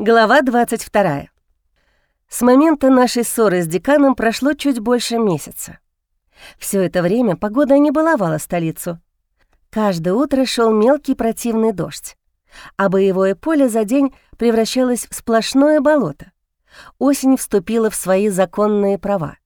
Глава 22. С момента нашей ссоры с деканом прошло чуть больше месяца. Все это время погода не баловала столицу. Каждое утро шел мелкий противный дождь, а боевое поле за день превращалось в сплошное болото. Осень вступила в свои законные права.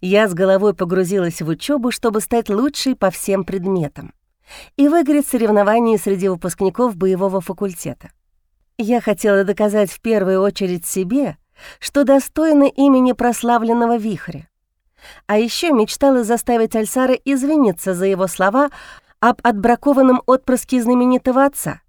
Я с головой погрузилась в учебу, чтобы стать лучшей по всем предметам и выиграть соревнования среди выпускников боевого факультета. Я хотела доказать в первую очередь себе, что достойна имени прославленного вихря. А еще мечтала заставить Альсара извиниться за его слова об отбракованном отпрыске знаменитого отца.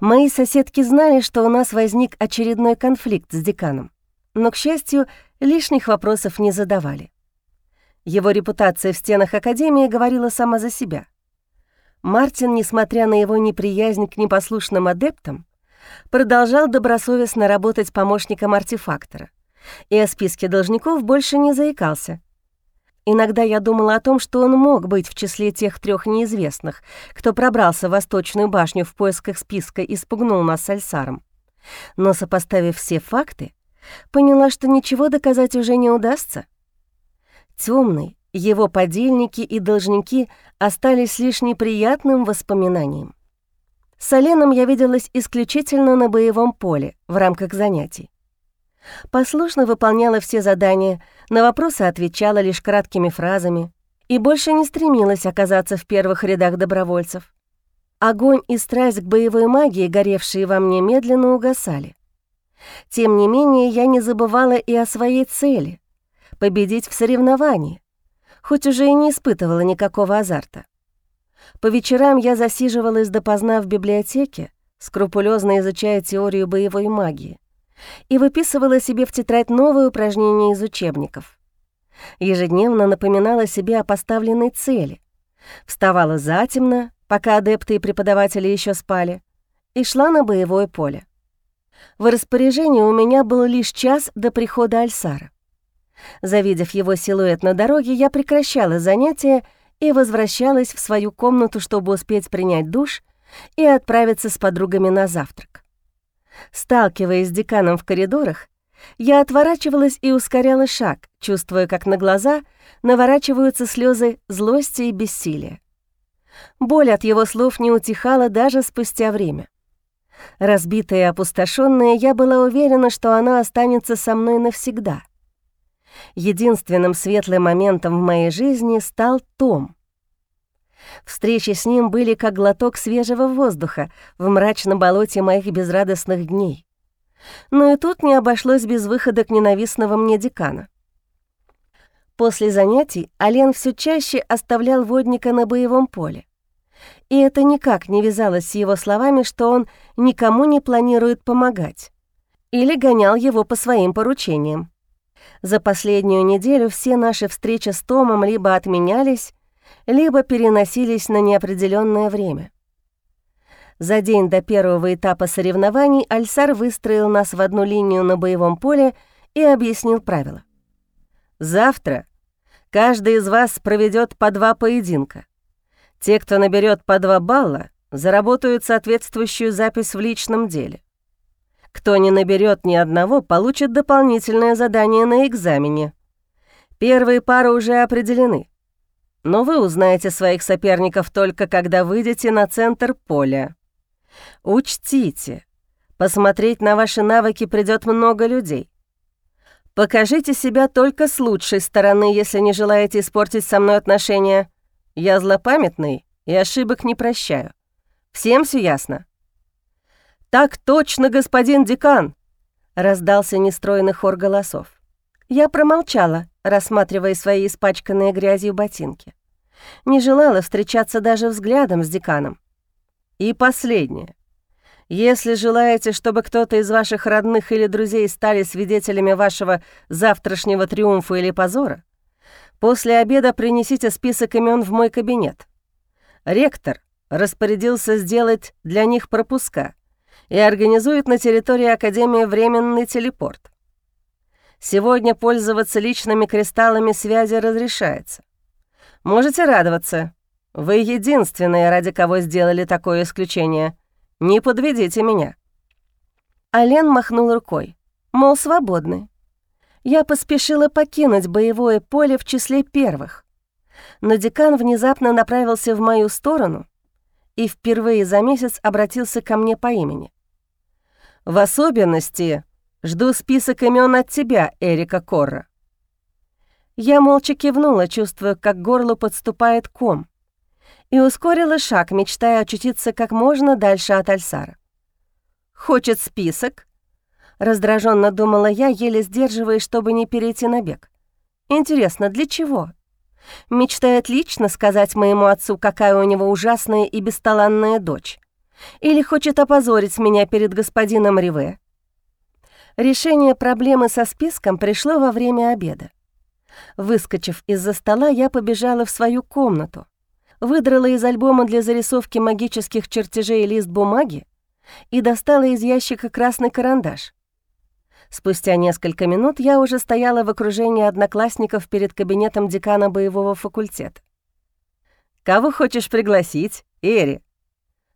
Мои соседки знали, что у нас возник очередной конфликт с деканом, но, к счастью, лишних вопросов не задавали. Его репутация в стенах Академии говорила сама за себя. Мартин, несмотря на его неприязнь к непослушным адептам, продолжал добросовестно работать помощником артефактора и о списке должников больше не заикался. Иногда я думала о том, что он мог быть в числе тех трех неизвестных, кто пробрался в Восточную башню в поисках списка и спугнул нас с Альсаром. Но, сопоставив все факты, поняла, что ничего доказать уже не удастся. Темный, его подельники и должники остались лишь неприятным воспоминанием. С Оленом я виделась исключительно на боевом поле в рамках занятий. Послушно выполняла все задания, на вопросы отвечала лишь краткими фразами и больше не стремилась оказаться в первых рядах добровольцев. Огонь и страсть к боевой магии, горевшие во мне, медленно угасали. Тем не менее, я не забывала и о своей цели — победить в соревновании, хоть уже и не испытывала никакого азарта. По вечерам я засиживалась допоздна в библиотеке, скрупулезно изучая теорию боевой магии, и выписывала себе в тетрадь новые упражнения из учебников. Ежедневно напоминала себе о поставленной цели, вставала затемно, пока адепты и преподаватели еще спали, и шла на боевое поле. В распоряжении у меня был лишь час до прихода Альсара. Завидев его силуэт на дороге, я прекращала занятия и возвращалась в свою комнату, чтобы успеть принять душ и отправиться с подругами на завтрак. Сталкиваясь с деканом в коридорах, я отворачивалась и ускоряла шаг, чувствуя, как на глаза наворачиваются слезы злости и бессилия. Боль от его слов не утихала даже спустя время. Разбитая и опустошённая, я была уверена, что она останется со мной навсегда. Единственным светлым моментом в моей жизни стал Том. Встречи с ним были как глоток свежего воздуха в мрачном болоте моих безрадостных дней. Но и тут не обошлось без выхода к ненавистного мне декана. После занятий Ален все чаще оставлял водника на боевом поле. И это никак не вязалось с его словами, что он никому не планирует помогать. Или гонял его по своим поручениям. За последнюю неделю все наши встречи с Томом либо отменялись, либо переносились на неопределенное время. За день до первого этапа соревнований Альсар выстроил нас в одну линию на боевом поле и объяснил правила. «Завтра каждый из вас проведет по два поединка. Те, кто наберет по два балла, заработают соответствующую запись в личном деле. Кто не наберет ни одного, получит дополнительное задание на экзамене. Первые пары уже определены. Но вы узнаете своих соперников только когда выйдете на центр поля. Учтите, посмотреть на ваши навыки придет много людей. Покажите себя только с лучшей стороны, если не желаете испортить со мной отношения. Я злопамятный и ошибок не прощаю. Всем все ясно? «Так точно, господин декан!» — раздался нестройный хор голосов. Я промолчала, рассматривая свои испачканные грязью ботинки. Не желала встречаться даже взглядом с деканом. И последнее. Если желаете, чтобы кто-то из ваших родных или друзей стали свидетелями вашего завтрашнего триумфа или позора, после обеда принесите список имен в мой кабинет. Ректор распорядился сделать для них пропуска — и организует на территории Академии временный телепорт. Сегодня пользоваться личными кристаллами связи разрешается. Можете радоваться. Вы единственные, ради кого сделали такое исключение. Не подведите меня. Ален махнул рукой, мол, свободны. Я поспешила покинуть боевое поле в числе первых. Но декан внезапно направился в мою сторону и впервые за месяц обратился ко мне по имени. «В особенности жду список имен от тебя, Эрика Корра». Я молча кивнула, чувствуя, как горло подступает ком, и ускорила шаг, мечтая очутиться как можно дальше от Альсара. «Хочет список?» Раздраженно думала я, еле сдерживаясь, чтобы не перейти на бег. «Интересно, для чего?» Мечтает лично сказать моему отцу, какая у него ужасная и бесталанная дочь. Или хочет опозорить меня перед господином Риве. Решение проблемы со списком пришло во время обеда. Выскочив из-за стола, я побежала в свою комнату, выдрала из альбома для зарисовки магических чертежей лист бумаги и достала из ящика красный карандаш. Спустя несколько минут я уже стояла в окружении одноклассников перед кабинетом декана боевого факультета. «Кого хочешь пригласить, Эри?»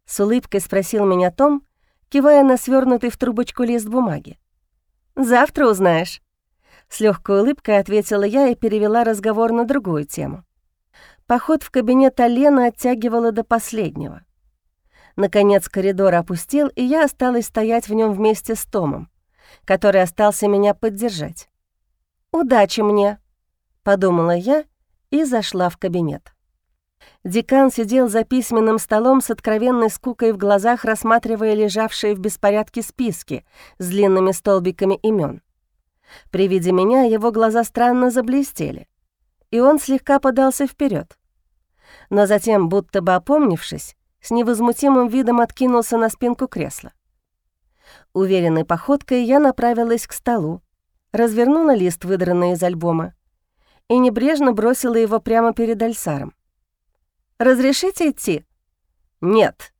С улыбкой спросил меня Том, кивая на свернутый в трубочку лист бумаги. «Завтра узнаешь». С легкой улыбкой ответила я и перевела разговор на другую тему. Поход в кабинет Алена оттягивала до последнего. Наконец коридор опустел, и я осталась стоять в нем вместе с Томом, который остался меня поддержать. «Удачи мне», — подумала я и зашла в кабинет. Декан сидел за письменным столом с откровенной скукой в глазах, рассматривая лежавшие в беспорядке списки с длинными столбиками имен. При виде меня его глаза странно заблестели, и он слегка подался вперед. Но затем, будто бы опомнившись, с невозмутимым видом откинулся на спинку кресла. Уверенной походкой я направилась к столу, развернула лист, выдранный из альбома, и небрежно бросила его прямо перед Альсаром. «Разрешите идти?» «Нет,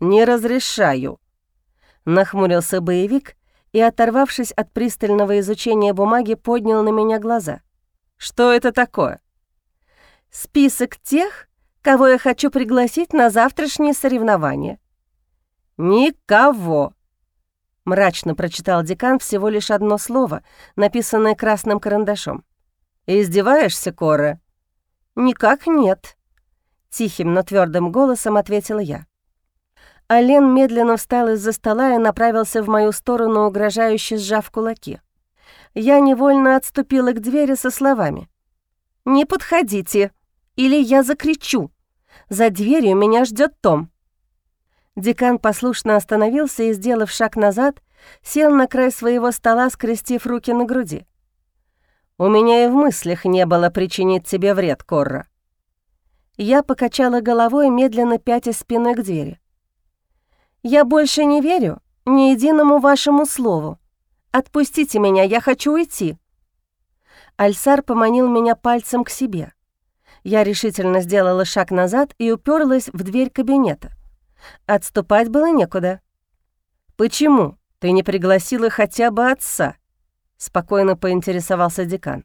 не разрешаю», — нахмурился боевик и, оторвавшись от пристального изучения бумаги, поднял на меня глаза. «Что это такое?» «Список тех, кого я хочу пригласить на завтрашние соревнования». «Никого!» Мрачно прочитал декан всего лишь одно слово, написанное красным карандашом. «Издеваешься, Кора?» «Никак нет», — тихим, но твердым голосом ответила я. Ален медленно встал из-за стола и направился в мою сторону, угрожающе сжав кулаки. Я невольно отступила к двери со словами. «Не подходите, или я закричу. За дверью меня ждет Том». Декан послушно остановился и, сделав шаг назад, сел на край своего стола, скрестив руки на груди. «У меня и в мыслях не было причинить тебе вред, Корра». Я покачала головой, медленно пятя спиной к двери. Я больше не верю ни единому вашему слову. Отпустите меня, я хочу уйти». Альсар поманил меня пальцем к себе. Я решительно сделала шаг назад и уперлась в дверь кабинета. Отступать было некуда. «Почему ты не пригласила хотя бы отца?» — спокойно поинтересовался декан.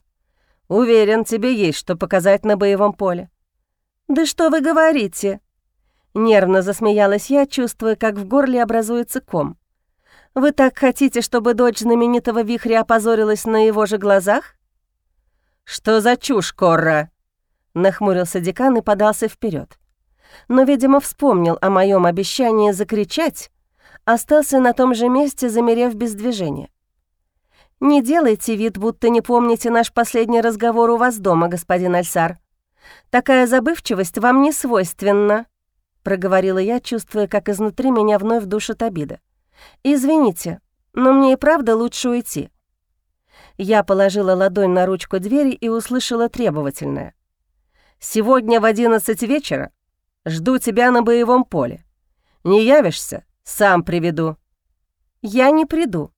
«Уверен, тебе есть что показать на боевом поле». «Да что вы говорите?» Нервно засмеялась я, чувствуя, как в горле образуется ком. «Вы так хотите, чтобы дочь знаменитого вихря опозорилась на его же глазах?» «Что за чушь, Корра?» Нахмурился декан и подался вперед. Но, видимо, вспомнил о моем обещании закричать, остался на том же месте, замерев без движения. «Не делайте вид, будто не помните наш последний разговор у вас дома, господин Альсар. Такая забывчивость вам не свойственна», — проговорила я, чувствуя, как изнутри меня вновь душит обида. «Извините, но мне и правда лучше уйти». Я положила ладонь на ручку двери и услышала требовательное. «Сегодня в одиннадцать вечера жду тебя на боевом поле. Не явишься? Сам приведу». «Я не приду».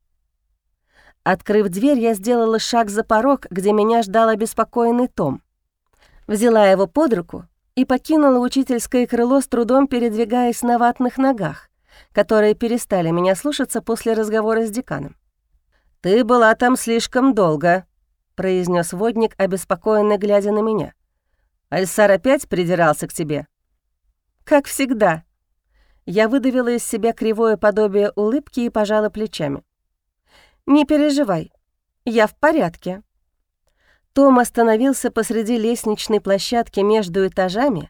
Открыв дверь, я сделала шаг за порог, где меня ждал обеспокоенный Том. Взяла его под руку и покинула учительское крыло с трудом передвигаясь на ватных ногах, которые перестали меня слушаться после разговора с деканом. «Ты была там слишком долго», — произнес водник, обеспокоенно глядя на меня. «Альсар опять придирался к тебе?» «Как всегда». Я выдавила из себя кривое подобие улыбки и пожала плечами. Не переживай, я в порядке». Том остановился посреди лестничной площадки между этажами,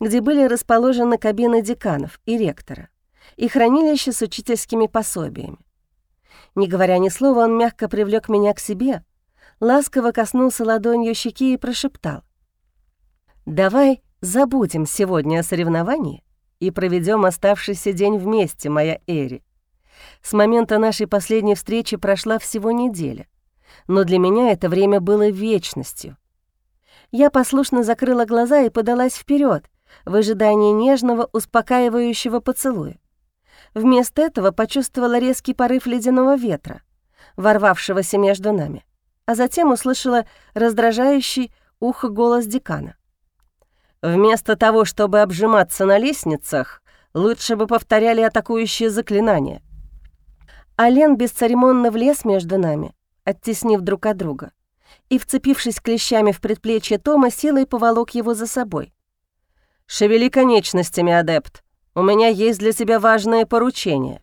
где были расположены кабины деканов и ректора, и хранилище с учительскими пособиями. Не говоря ни слова, он мягко привлек меня к себе, ласково коснулся ладонью щеки и прошептал. «Давай забудем сегодня о соревновании и проведем оставшийся день вместе, моя Эри. С момента нашей последней встречи прошла всего неделя, но для меня это время было вечностью. Я послушно закрыла глаза и подалась вперед в ожидании нежного, успокаивающего поцелуя. Вместо этого почувствовала резкий порыв ледяного ветра, ворвавшегося между нами, а затем услышала раздражающий ухо голос декана. «Вместо того, чтобы обжиматься на лестницах, лучше бы повторяли атакующие заклинания». Ален бесцеремонно влез между нами, оттеснив друг от друга, и, вцепившись клещами в предплечье Тома, силой поволок его за собой. «Шевели конечностями, адепт. У меня есть для тебя важное поручение».